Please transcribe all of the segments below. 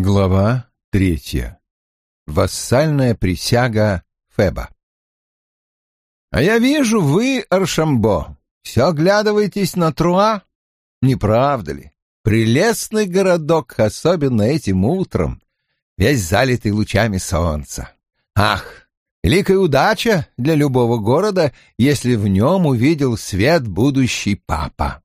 Глава третья. Вассальная присяга Феба. «А я вижу, вы, Аршамбо, все оглядываетесь на Труа? Не правда ли? Прелестный городок, особенно этим утром, весь залитый лучами солнца. Ах, великая удача для любого города, если в нем увидел свет будущий папа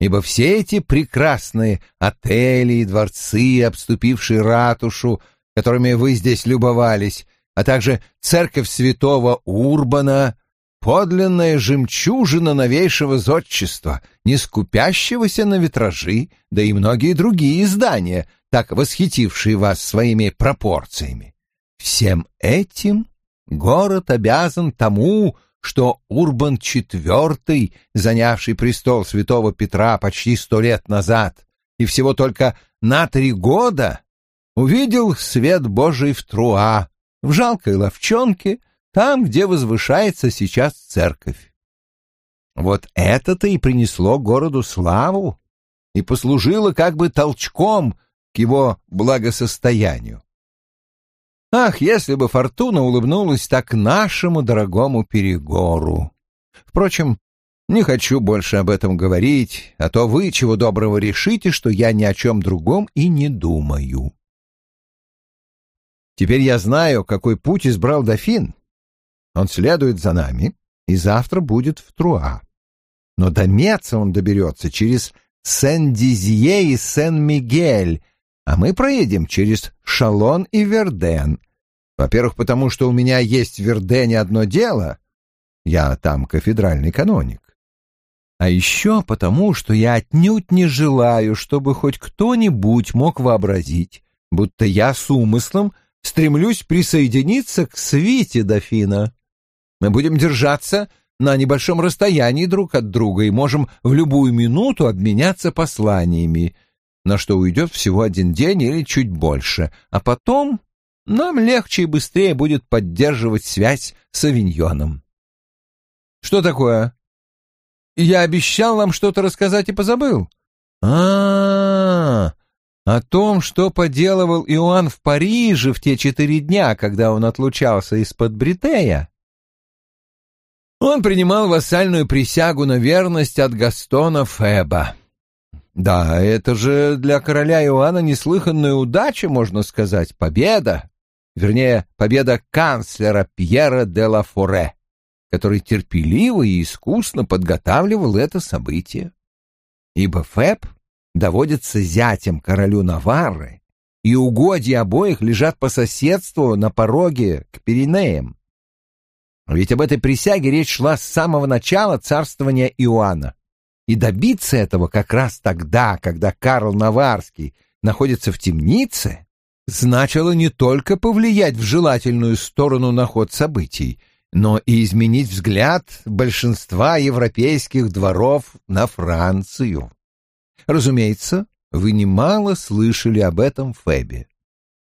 ибо все эти прекрасные отели и дворцы, обступившие ратушу, которыми вы здесь любовались, а также церковь святого Урбана, подлинная жемчужина новейшего зодчества, не скупящегося на витражи, да и многие другие здания, так восхитившие вас своими пропорциями. Всем этим город обязан тому, что Урбан IV, занявший престол святого Петра почти сто лет назад и всего только на три года, увидел свет Божий в Труа, в жалкой ловчонке, там, где возвышается сейчас церковь. Вот это-то и принесло городу славу и послужило как бы толчком к его благосостоянию. Ах, если бы фортуна улыбнулась так нашему дорогому Перегору! Впрочем, не хочу больше об этом говорить, а то вы, чего доброго, решите, что я ни о чем другом и не думаю. Теперь я знаю, какой путь избрал дофин. Он следует за нами и завтра будет в Труа. Но до Меца он доберется через Сен-Дизье и Сен-Мигель, а мы проедем через Шалон и Верден. Во-первых, потому что у меня есть в Вердене одно дело. Я там кафедральный каноник. А еще потому, что я отнюдь не желаю, чтобы хоть кто-нибудь мог вообразить, будто я с умыслом стремлюсь присоединиться к свите дофина. Мы будем держаться на небольшом расстоянии друг от друга и можем в любую минуту обменяться посланиями, на что уйдет всего один день или чуть больше, а потом нам легче и быстрее будет поддерживать связь с Авиньоном. Что такое? Я обещал вам что-то рассказать и позабыл. А, -а, а, о том, что поделывал Иоанн в Париже в те четыре дня, когда он отлучался из-под Бритея. Он принимал вассальную присягу на верность от Гастона Феба. Да, это же для короля Иоанна неслыханная удача, можно сказать, победа. Вернее, победа канцлера Пьера де ла Форе, который терпеливо и искусно подготавливал это событие. Ибо Феб доводится зятем королю Наварры, и угодья обоих лежат по соседству на пороге к Пиренеям. Ведь об этой присяге речь шла с самого начала царствования Иоанна. И добиться этого как раз тогда, когда Карл Наварский находится в темнице, значило не только повлиять в желательную сторону на ход событий, но и изменить взгляд большинства европейских дворов на Францию. Разумеется, вы немало слышали об этом Фебе.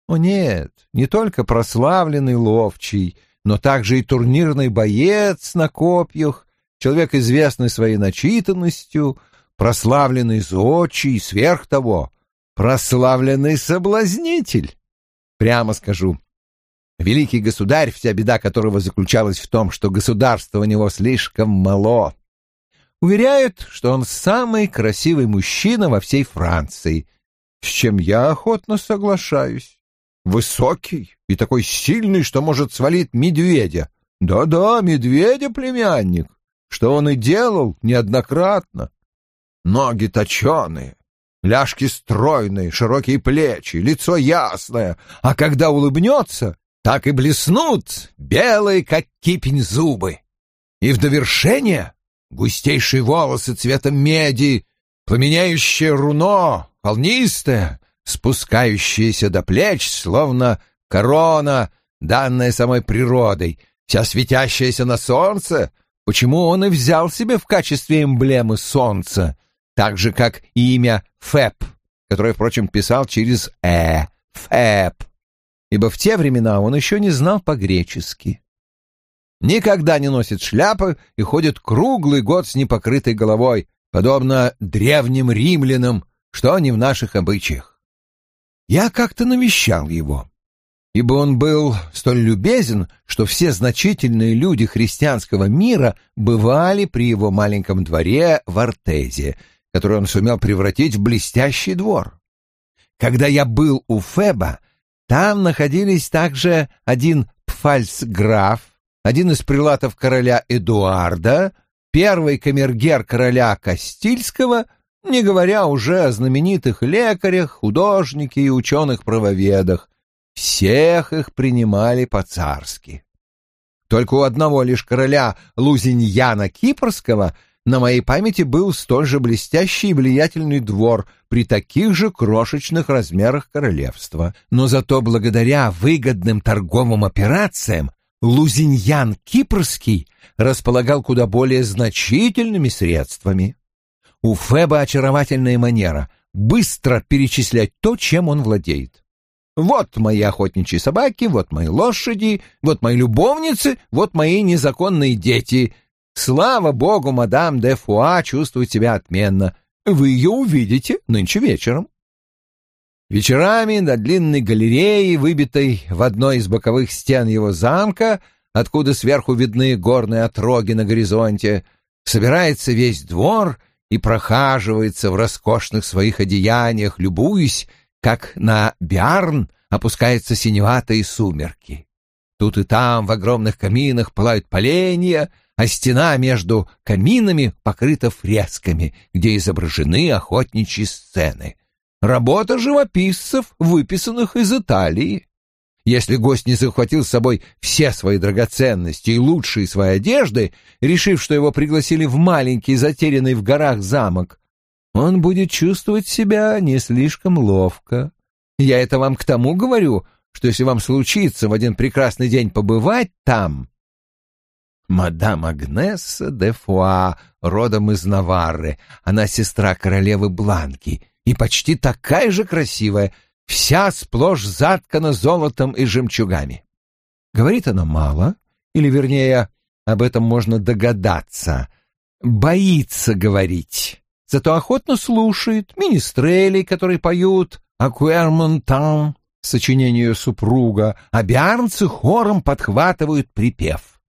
О нет, не только прославленный ловчий, но также и турнирный боец на копьях, человек, известный своей начитанностью, прославленный зодчий и сверх того, прославленный соблазнитель. Прямо скажу, великий государь, вся беда которого заключалась в том, что государство у него слишком мало. Уверяют, что он самый красивый мужчина во всей Франции, с чем я охотно соглашаюсь. Высокий и такой сильный, что может свалить медведя. Да-да, медведя-племянник, что он и делал неоднократно. Ноги точеные, ляжки стройные, широкие плечи, лицо ясное, а когда улыбнется, так и блеснут белые, как кипень, зубы. И в довершение густейшие волосы цветом меди, пламеняющее руно, волнистое, спускающееся до плеч, словно корона, данная самой природой, вся светящаяся на солнце, почему он и взял себе в качестве эмблемы солнца, так же, как и имя Фэп, которое, впрочем, писал через «э», Фэп, ибо в те времена он еще не знал по-гречески. Никогда не носит шляпы и ходит круглый год с непокрытой головой, подобно древним римлянам, что не в наших обычаях. Я как-то навещал его, ибо он был столь любезен, что все значительные люди христианского мира бывали при его маленьком дворе в Артезе, который он сумел превратить в блестящий двор. Когда я был у Феба, там находились также один пфальцграф, один из прилатов короля Эдуарда, первый камергер короля Кастильского, не говоря уже о знаменитых лекарях, художнике и ученых-правоведах. Всех их принимали по-царски. Только у одного лишь короля Лузиньяна Кипрского на моей памяти был столь же блестящий и влиятельный двор при таких же крошечных размерах королевства. Но зато благодаря выгодным торговым операциям Лузиньян Кипрский располагал куда более значительными средствами. У Феба очаровательная манера — быстро перечислять то, чем он владеет. Вот мои охотничьи собаки, вот мои лошади, вот мои любовницы, вот мои незаконные дети — Слава богу, мадам де Фуа чувствует себя отменно. Вы ее увидите нынче вечером. Вечерами на длинной галерее, выбитой в одной из боковых стен его замка, откуда сверху видны горные отроги на горизонте, собирается весь двор и прохаживается в роскошных своих одеяниях, любуясь, как на Биарн опускаются синеватые сумерки. Тут и там в огромных каминах пылают поленья, а стена между каминами покрыта фресками, где изображены охотничьи сцены. Работа живописцев, выписанных из Италии. Если гость не захватил с собой все свои драгоценности и лучшие свои одежды, решив, что его пригласили в маленький затерянный в горах замок, он будет чувствовать себя не слишком ловко. Я это вам к тому говорю, что если вам случится в один прекрасный день побывать там, мадам Агнесса де Фуа, родом из Наварры. Она сестра королевы Бланки и почти такая же красивая, вся сплошь заткана золотом и жемчугами. Говорит она мало, или, вернее, об этом можно догадаться. Боится говорить, зато охотно слушает министрелей, которые поют «Акуэрмонтан» сочинению супруга, а биарнцы хором подхватывают припев.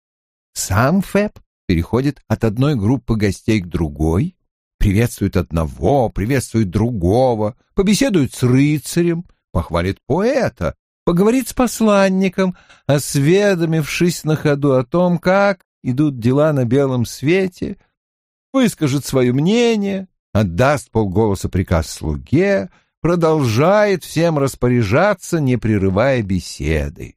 Сам Фэб переходит от одной группы гостей к другой, приветствует одного, приветствует другого, побеседует с рыцарем, похвалит поэта, поговорит с посланником, осведомившись на ходу о том, как идут дела на белом свете, выскажет свое мнение, отдаст полголоса приказ слуге, продолжает всем распоряжаться, не прерывая беседы.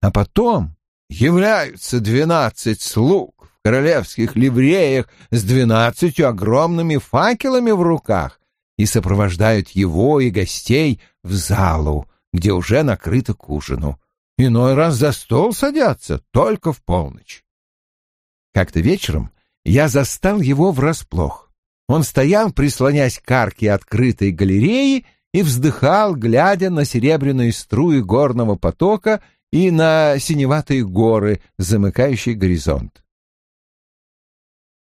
А потом являются двенадцать слуг в королевских ливреях с двенадцатью огромными факелами в руках и сопровождают его и гостей в залу, где уже накрыто к ужину. Иной раз за стол садятся только в полночь. Как-то вечером я застал его врасплох. Он стоял, прислонясь к арке открытой галереи, и вздыхал, глядя на серебряные струи горного потока и на синеватые горы, замыкающие горизонт.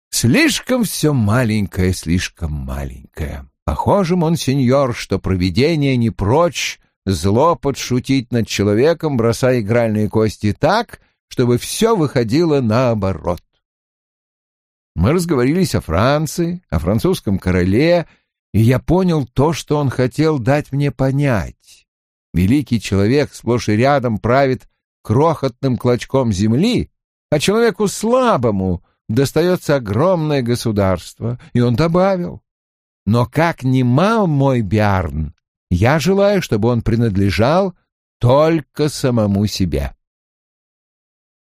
Слишком все маленькое, слишком маленькое. Похоже, монсеньор, что провидение не прочь зло подшутить над человеком, бросая игральные кости так, чтобы все выходило наоборот. Мы разговорились о Франции, о французском короле, и я понял то, что он хотел дать мне понять. Великий человек сплошь и рядом правит крохотным клочком земли, а человеку слабому достается огромное государство. И он добавил, но как ни мал мой Биарн, я желаю, чтобы он принадлежал только самому себе.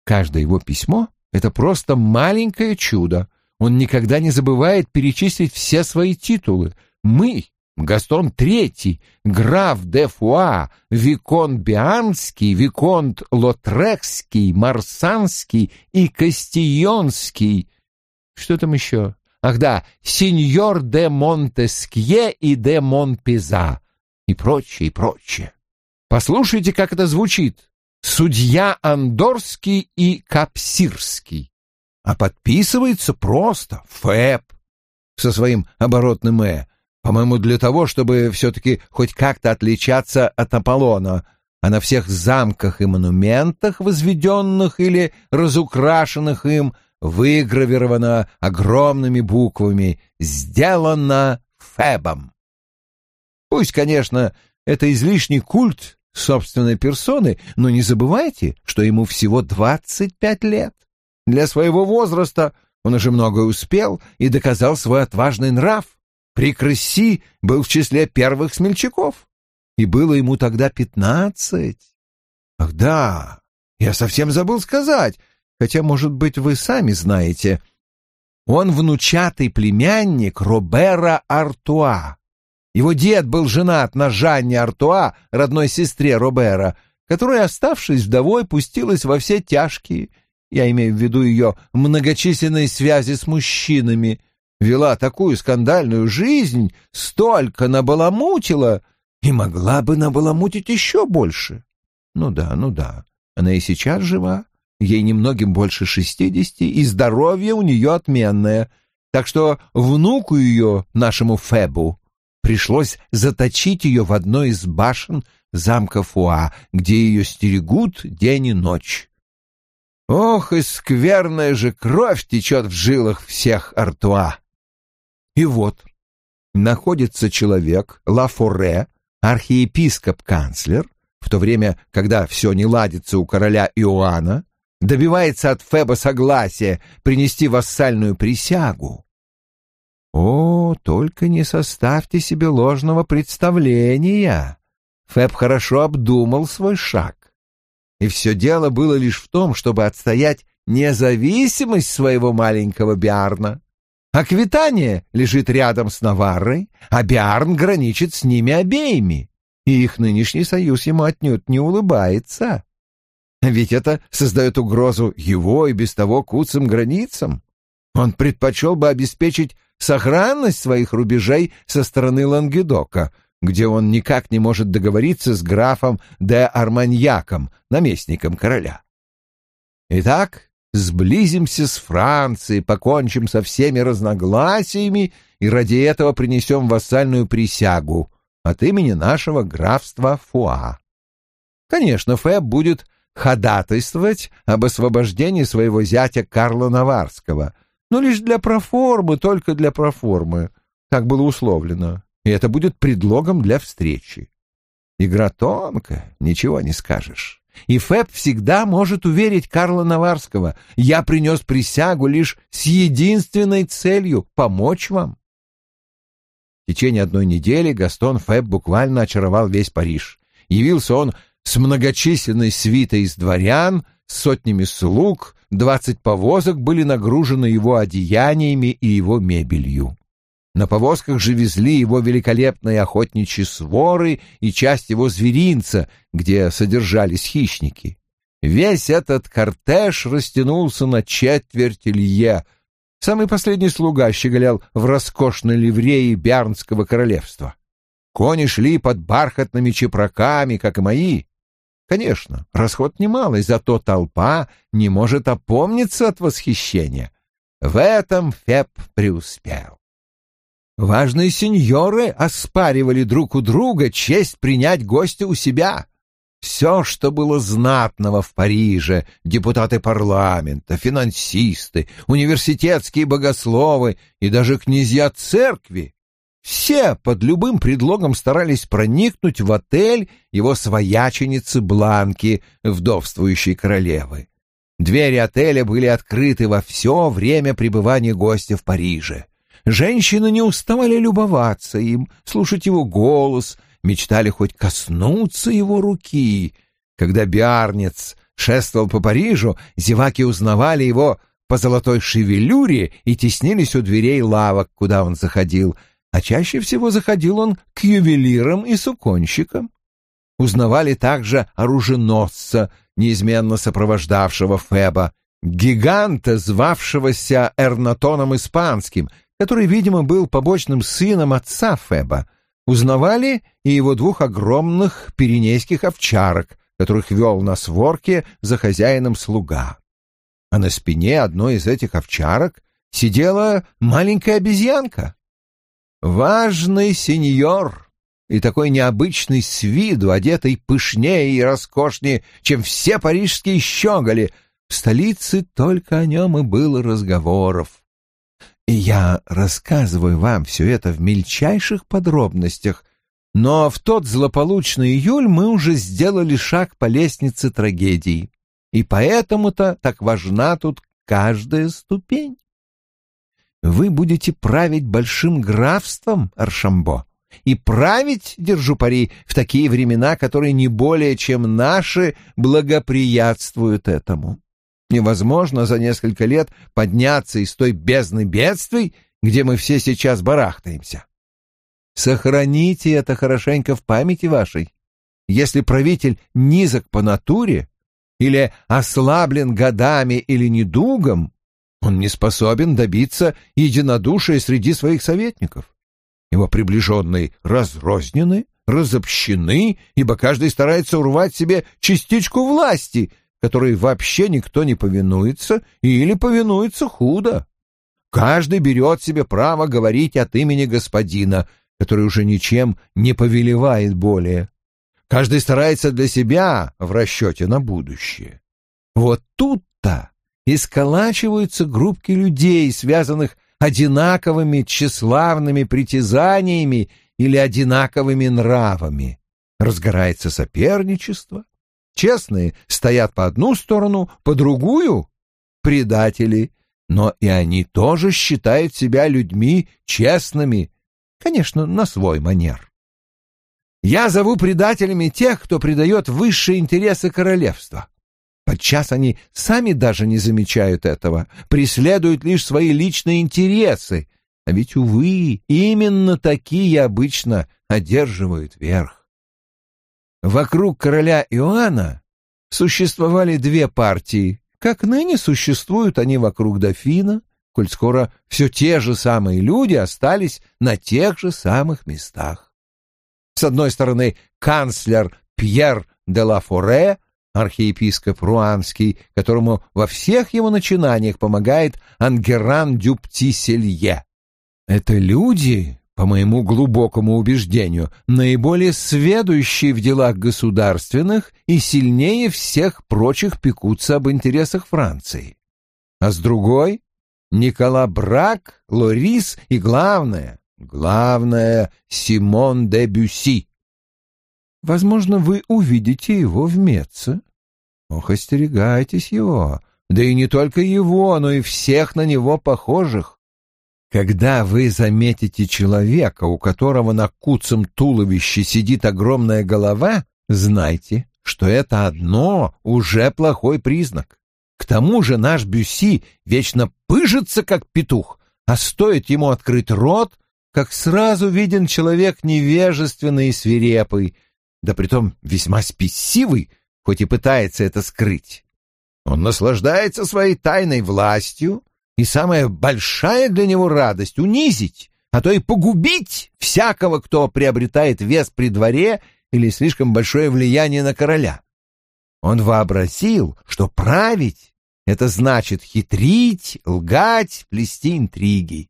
Каждое его письмо — это просто маленькое чудо. Он никогда не забывает перечислить все свои титулы. Мы Гастон III, граф де Фуа, Виконт Бианский, Виконт Лотрекский, Марсанский и Кастионский. Что там еще? Ах да, сеньор де Монтескье и де Монпеза и прочее, и прочее. Послушайте, как это звучит. Судья Андорский и Капсирский. А подписывается просто ФЭП со своим оборотным «э». По-моему, для того, чтобы все-таки хоть как-то отличаться от Аполлона, а на всех замках и монументах, возведенных или разукрашенных им, выгравировано огромными буквами «Сделано Фебом». Пусть, конечно, это излишний культ собственной персоны, но не забывайте, что ему всего 25 лет. Для своего возраста он уже многое успел и доказал свой отважный нрав. При Крыси был в числе первых смельчаков, и было ему тогда пятнадцать. Ах да, я совсем забыл сказать, хотя, может быть, вы сами знаете. Он внучатый племянник Робера Артуа. Его дед был женат на Жанне Артуа, родной сестре Робера, которая, оставшись вдовой, пустилась во все тяжкие, я имею в виду ее многочисленные связи с мужчинами, вела такую скандальную жизнь, столько набаламутила и могла бы набаламутить еще больше. Ну да, ну да, она и сейчас жива, ей немногим больше шестидесяти, и здоровье у нее отменное, так что внуку ее, нашему Фебу, пришлось заточить ее в одной из башен замка Фуа, где ее стерегут день и ночь. Ох, и скверная же кровь течет в жилах всех Артуа. И вот, находится человек, Лафоре, архиепископ-канцлер, в то время, когда все не ладится у короля Иоанна, добивается от Феба согласия принести вассальную присягу. О, только не составьте себе ложного представления. Феб хорошо обдумал свой шаг. И все дело было лишь в том, чтобы отстоять независимость своего маленького Биарна. Аквитания лежит рядом с Наваррой, а Биарн граничит с ними обеими, и их нынешний союз ему отнюдь не улыбается. Ведь это создает угрозу его и без того куцым границам. Он предпочел бы обеспечить сохранность своих рубежей со стороны Лангедока, где он никак не может договориться с графом де Арманьяком, наместником короля. Итак, сблизимся с Францией, покончим со всеми разногласиями и ради этого принесем вассальную присягу от имени нашего графства Фуа. Конечно, Фэб будет ходатайствовать об освобождении своего зятя Карла Наварского, но лишь для проформы, только для проформы, как было условлено, и это будет предлогом для встречи. Игра тонкая, ничего не скажешь. И Фэб всегда может уверить Карла Наварского. Я принес присягу лишь с единственной целью — помочь вам. В течение одной недели Гастон Фэб буквально очаровал весь Париж. Явился он с многочисленной свитой из дворян, сотнями слуг, двадцать повозок были нагружены его одеяниями и его мебелью. На повозках же везли его великолепные охотничьи своры и часть его зверинца, где содержались хищники. Весь этот кортеж растянулся на четверть лье. Самый последний слуга щеголял в роскошной ливреи Бярнского королевства. Кони шли под бархатными чепраками, как и мои. Конечно, расход немалый, зато толпа не может опомниться от восхищения. В этом Феб преуспел. Важные сеньоры оспаривали друг у друга честь принять гостя у себя. Все, что было знатного в Париже, депутаты парламента, финансисты, университетские богословы и даже князья церкви, все под любым предлогом старались проникнуть в отель его свояченицы Бланки, вдовствующей королевы. Двери отеля были открыты во все время пребывания гостя в Париже. Женщины не уставали любоваться им, слушать его голос, мечтали хоть коснуться его руки. Когда Биарнец шествовал по Парижу, зеваки узнавали его по золотой шевелюре и теснились у дверей лавок, куда он заходил, а чаще всего заходил он к ювелирам и суконщикам. Узнавали также оруженосца, неизменно сопровождавшего Феба, гиганта, звавшегося Эрнатоном Испанским, который, видимо, был побочным сыном отца Феба, узнавали и его двух огромных пиренейских овчарок, которых вел на сворке за хозяином слуга. А на спине одной из этих овчарок сидела маленькая обезьянка. Важный сеньор и такой необычный с виду, одетый пышнее и роскошнее, чем все парижские щеголи. В столице только о нем и было разговоров. И я рассказываю вам все это в мельчайших подробностях, но в тот злополучный июль мы уже сделали шаг по лестнице трагедии, и поэтому-то так важна тут каждая ступень. Вы будете править большим графством, Аршамбо, и править, держу пари, в такие времена, которые не более чем наши благоприятствуют этому. Невозможно за несколько лет подняться из той бездны бедствий, где мы все сейчас барахтаемся. Сохраните это хорошенько в памяти вашей. Если правитель низок по натуре или ослаблен годами или недугом, он не способен добиться единодушия среди своих советников. Его приближенные разрознены, разобщены, ибо каждый старается урвать себе частичку власти, которой вообще никто не повинуется или повинуется худо. Каждый берет себе право говорить от имени господина, который уже ничем не повелевает более. Каждый старается для себя в расчете на будущее. Вот тут-то и сколачиваются группки людей, связанных одинаковыми тщеславными притязаниями или одинаковыми нравами. Разгорается соперничество. Честные стоят по одну сторону, по другую — предатели, но и они тоже считают себя людьми честными, Конечно, на свой манер. Я зову предателями тех, кто предает высшие интересы королевства. Подчас они сами даже не замечают этого, преследуют лишь свои личные интересы, а ведь, увы, именно такие обычно одерживают верх. Вокруг короля Иоанна существовали две партии, как ныне существуют они вокруг дофина, коль скоро все те же самые люди остались на тех же самых местах. С одной стороны, канцлер Пьер де ла Форе, архиепископ Руанский, которому во всех его начинаниях помогает Ангеран Дюптиселье. Это люди, по моему глубокому убеждению, наиболее сведущие в делах государственных и сильнее всех прочих пекутся об интересах Франции. А с другой Никола Брак, Лорис и, главное, главное, Симон де Бюсси. Возможно, вы увидите его в Меце. Ох, остерегайтесь его, да и не только его, но и всех на него похожих. Когда вы заметите человека, у которого на куцем туловище сидит огромная голова, знайте, что это одно уже плохой признак. К тому же наш Бюси вечно пыжится, как петух, а стоит ему открыть рот, как сразу виден человек невежественный и свирепый, да притом весьма спесивый, хоть и пытается это скрыть. Он наслаждается своей тайной властью, и самая большая для него радость — унизить, а то и погубить всякого, кто приобретает вес при дворе или слишком большое влияние на короля. Он вообразил, что править это значит хитрить, лгать, плести интриги.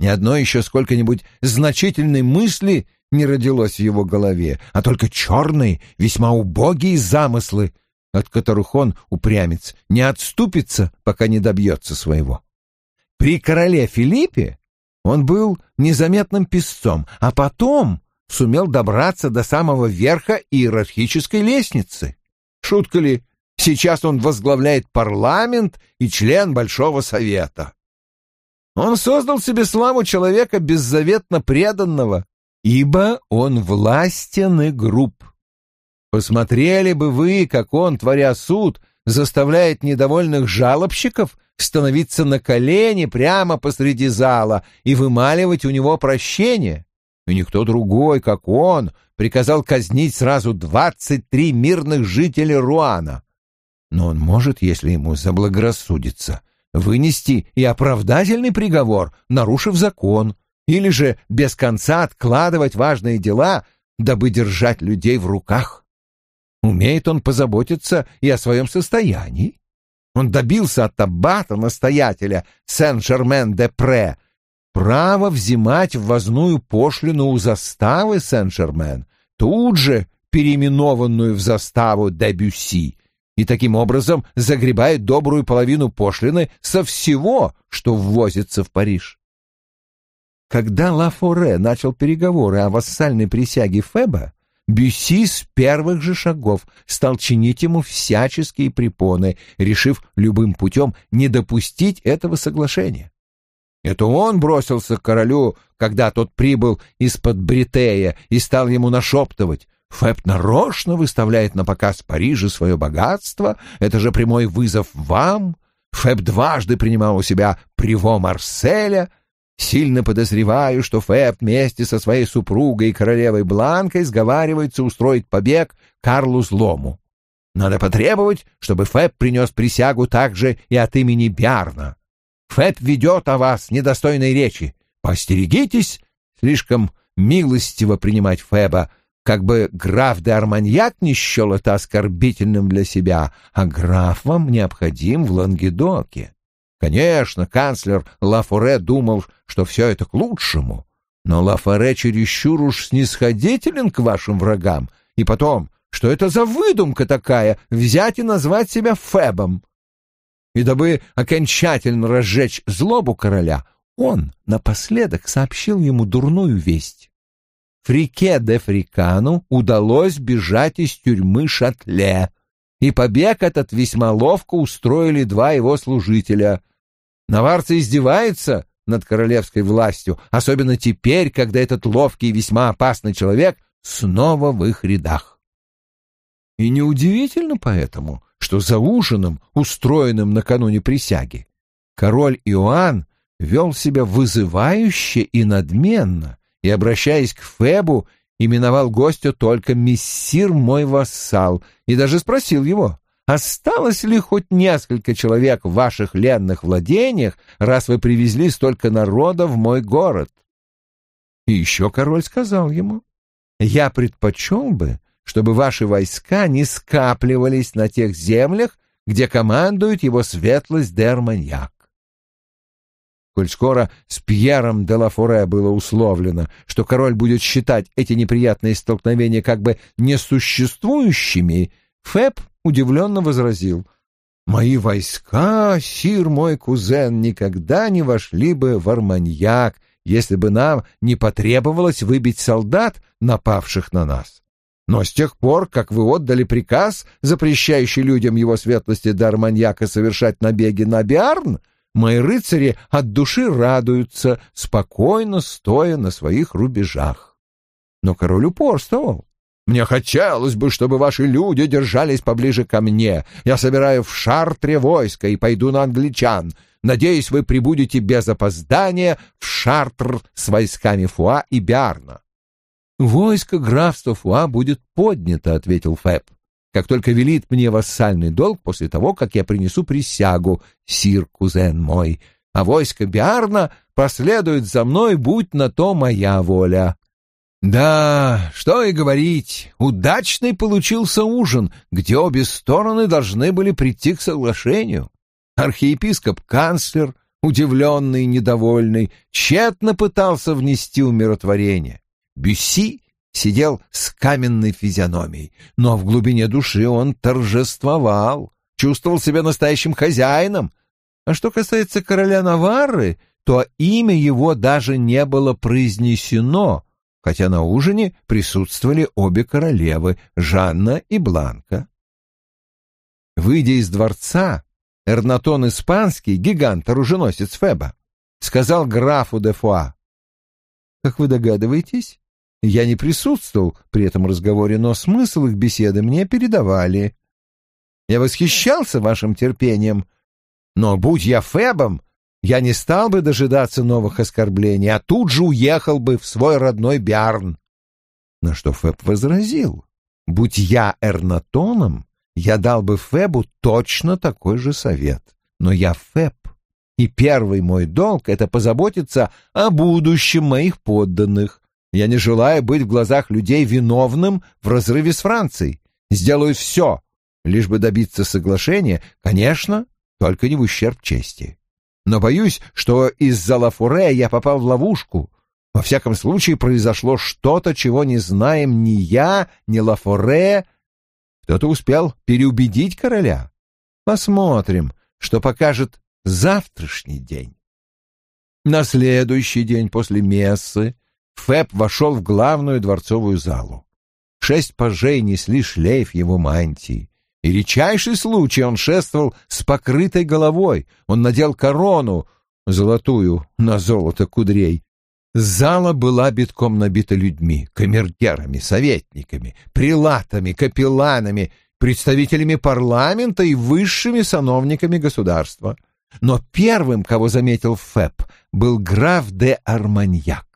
Ни одной еще сколько-нибудь значительной мысли не родилось в его голове, а только черные, весьма убогие замыслы, от которых он, упрямец, не отступится, пока не добьется своего. При короле Филиппе он был незаметным песцом, а потом сумел добраться до самого верха иерархической лестницы. Шутка ли, Сейчас он возглавляет парламент и член Большого Совета. Он создал себе славу человека беззаветно преданного, ибо он властен и груб. Посмотрели бы вы, как он, творя суд, заставляет недовольных жалобщиков становиться на колени прямо посреди зала и вымаливать у него прощение. И никто другой, как он, приказал казнить сразу двадцать три мирных жителей Руана. Но он может, если ему заблагорассудится, вынести и оправдательный приговор, нарушив закон, или же без конца откладывать важные дела, дабы держать людей в руках. Умеет он позаботиться и о своем состоянии. Он добился от аббата-настоятеля Сен-Жермен-де-Пре право взимать ввозную пошлину у заставы Сен-Жермен, тут же переименованную в заставу Дебюсси, и таким образом загребает добрую половину пошлины со всего, что ввозится в Париж. Когда Лафоре начал переговоры о вассальной присяге Феба, Бюсси с первых же шагов стал чинить ему всяческие препоны, решив любым путем не допустить этого соглашения. Это он бросился к королю, когда тот прибыл из-под Бритея и стал ему нашептывать. Фэб нарочно выставляет на показ Парижа свое богатство, это же прямой вызов вам. Фэб дважды принимал у себя приво Марселя, Сильно подозреваю, что Фэб вместе со своей супругой и королевой Бланкой сговаривается устроить побег Карлу Злому. Надо потребовать, чтобы Фэб принес присягу также и от имени Бярна. Фэб ведет о вас недостойной речи. Постерегитесь слишком милостиво принимать Фэба, как бы граф де Арманьяк не счел это оскорбительным для себя, а граф вам необходим в Лангедоке. Конечно, канцлер Лафоре думал, что все это к лучшему, но Лафоре чересчур уж снисходителен к вашим врагам. И потом, что это за выдумка такая — взять и назвать себя Фебом? И дабы окончательно разжечь злобу короля, он напоследок сообщил ему дурную весть. Фрике де Фрикану удалось бежать из тюрьмы Шатле, и побег этот весьма ловко устроили два его служителя. Наварцы издеваются над королевской властью, особенно теперь, когда этот ловкий и весьма опасный человек снова в их рядах. И неудивительно поэтому, что за ужином, устроенным накануне присяги, король Иоанн вел себя вызывающе и надменно, и, обращаясь к Фебу, именовал гостя только «мессир мой вассал» и даже спросил его, осталось ли хоть несколько человек в ваших ленных владениях, раз вы привезли столько народа в мой город? И еще король сказал ему, я предпочел бы, чтобы ваши войска не скапливались на тех землях, где командует его светлость де Арманьяк. Коль скоро с Пьером де Лафоре было условлено, что король будет считать эти неприятные столкновения как бы несуществующими, Фэб удивленно возразил. «Мои войска, сир мой кузен, никогда не вошли бы в Арманьяк, если бы нам не потребовалось выбить солдат, напавших на нас. Но с тех пор, как вы отдали приказ, запрещающий людям его светлости до Арманьяка совершать набеги на Биарн, мои рыцари от души радуются, спокойно стоя на своих рубежах. Но король упорствовал. Мне хотелось бы, чтобы ваши люди держались поближе ко мне. Я собираю в Шартре войско и пойду на англичан. Надеюсь, вы прибудете без опоздания в Шартр с войсками Фуа и Биарна. «Войско графства Фуа будет поднято», — ответил Фэб как только велит мне вассальный долг после того, как я принесу присягу, сир, кузен мой, а войско Биарна последует за мной, будь на то моя воля. Да, что и говорить, удачный получился ужин, где обе стороны должны были прийти к соглашению. Архиепископ-канцлер, удивленный и недовольный, тщетно пытался внести умиротворение. Бюсси сидел с каменной физиономией, но в глубине души он торжествовал, чувствовал себя настоящим хозяином. А что касается короля Наварры, то имя его даже не было произнесено, хотя на ужине присутствовали обе королевы, Жанна и Бланка. Выйдя из дворца, Эрнатон Испанский, гигант-оруженосец Феба, сказал графу де Фуа, «Как вы догадываетесь, я не присутствовал при этом разговоре, но смысл их беседы мне передавали. Я восхищался вашим терпением, но будь я Фебом, я не стал бы дожидаться новых оскорблений, а тут же уехал бы в свой родной Биарн. На что Феб возразил, будь я Эрнатоном, я дал бы Фебу точно такой же совет. Но я Феб, и первый мой долг — это позаботиться о будущем моих подданных, я не желаю быть в глазах людей виновным в разрыве с Францией. Сделаю все, лишь бы добиться соглашения, конечно, только не в ущерб чести. но боюсь, что из-за Лафуре я попал в ловушку. Во всяком случае, произошло что-то, чего не знаем ни я, ни Лафоре. Кто-то успел переубедить короля. Посмотрим, что покажет завтрашний день. На следующий день после мессы Фэб вошел в главную дворцовую залу. Шесть пажей несли шлейф его мантии. И редчайший случай он шествовал с покрытой головой. Он надел корону, золотую, на золото кудрей. Зала была битком набита людьми, камергерами, советниками, прилатами, капелланами, представителями парламента и высшими сановниками государства. Но первым, кого заметил Фэб, был граф де Арманьяк.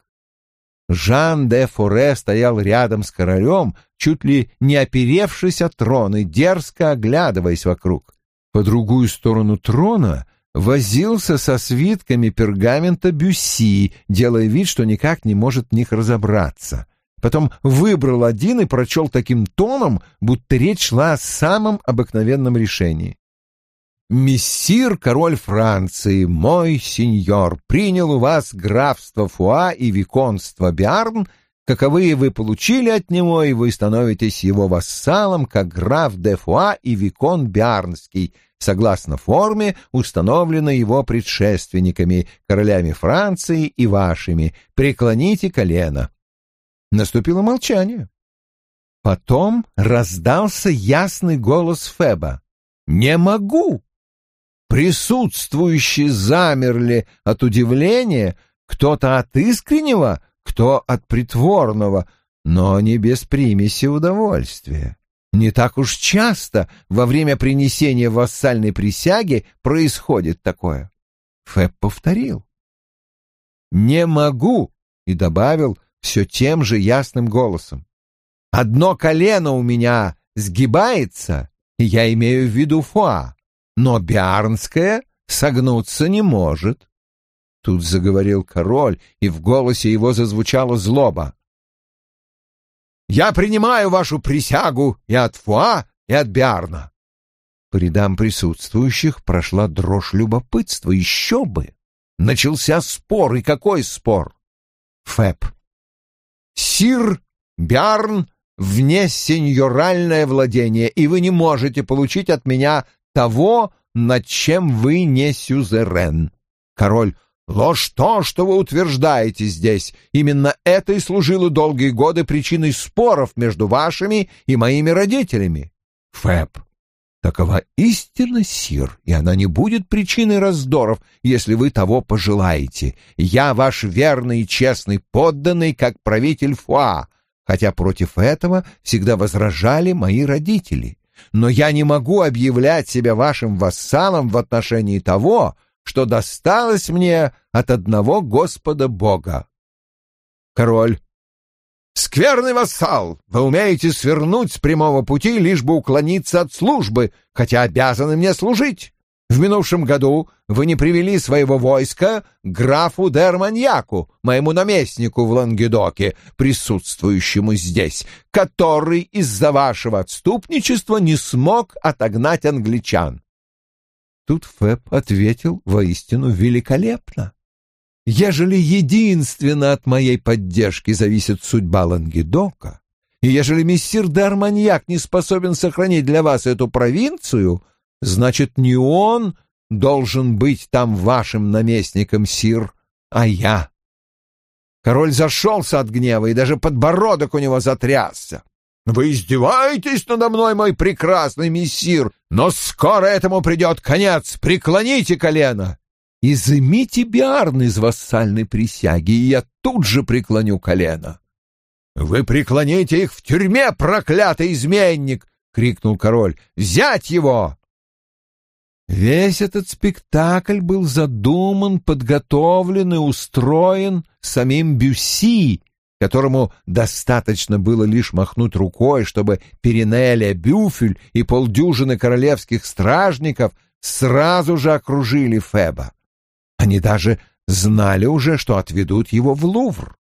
Жан де Форе стоял рядом с королем, чуть ли не оперевшись от трона дерзко оглядываясь вокруг. По другую сторону трона возился со свитками пергамента Бюсси, делая вид, что никак не может в них разобраться. Потом выбрал один и прочел таким тоном, будто речь шла о самом обыкновенном решении. «Мессир, король Франции, мой сеньор, принял у вас графство Фуа и виконство Биарн, каковые вы получили от него, и вы становитесь его вассалом, как граф де Фуа и викон Биарнский, согласно форме, установленной его предшественниками, королями Франции и вашими. Преклоните колено». Наступило молчание. Потом раздался ясный голос Феба. «Не могу!» Присутствующие замерли от удивления, кто-то от искреннего, кто от притворного, но не без примеси удовольствия. Не так уж часто во время принесения вассальной присяги происходит такое. Фэб повторил. «Не могу», и добавил все тем же ясным голосом. «Одно колено у меня сгибается, я имею в виду фуа но Биарнская согнуться не может. Тут заговорил король, и в голосе его зазвучала злоба. «Я принимаю вашу присягу и от Фуа, и от Биарна». По рядам присутствующих прошла дрожь любопытства. Еще бы! Начался спор, и какой спор? Фэб. «Сир Биарн вне сеньоральное владение, и вы не можете получить от меня того, над чем вы не сюзерен. Король, ложь то, что вы утверждаете здесь. Именно это и служило долгие годы причиной споров между вашими и моими родителями. Фэб, такова истина, сир, и она не будет причиной раздоров, если вы того пожелаете. Я ваш верный и честный подданный, как правитель Фуа, хотя против этого всегда возражали мои родители но я не могу объявлять себя вашим вассалом в отношении того, что досталось мне от одного Господа Бога. Король. Скверный вассал, вы умеете свернуть с прямого пути, лишь бы уклониться от службы, хотя обязаны мне служить. В минувшем году вы не привели своего войска графу Дерманьяку, моему наместнику в Лангедоке, присутствующему здесь, который из-за вашего отступничества не смог отогнать англичан. Тут Фэб ответил воистину великолепно. Ежели единственно от моей поддержки зависит судьба Лангедока, и ежели мессир Дарманьяк не способен сохранить для вас эту провинцию, Значит, не он должен быть там вашим наместником, сир, а я. Король зашелся от гнева, и даже подбородок у него затрясся. «Вы издеваетесь надо мной, мой прекрасный мессир, но скоро этому придет конец. Преклоните колено!» «Изымите биарн из вассальной присяги, и я тут же преклоню колено». «Вы преклоните их в тюрьме, проклятый изменник!» — крикнул король. «Взять его!» Весь этот спектакль был задуман, подготовлен и устроен самим Бюсси, которому достаточно было лишь махнуть рукой, чтобы Перинеля Бюфель и полдюжины королевских стражников сразу же окружили Феба. Они даже знали уже, что отведут его в Лувр.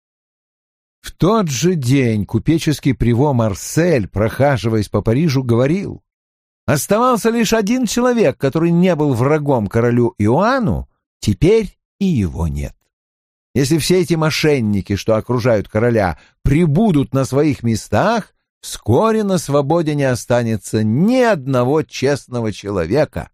В тот же день купеческий приво Марсель, прохаживаясь по Парижу, говорил, Оставался лишь один человек, который не был врагом королю Иоанну, Теперь и его нет. Если все эти мошенники, что окружают короля, прибудут на своих местах, вскоре на свободе не останется ни одного честного человека.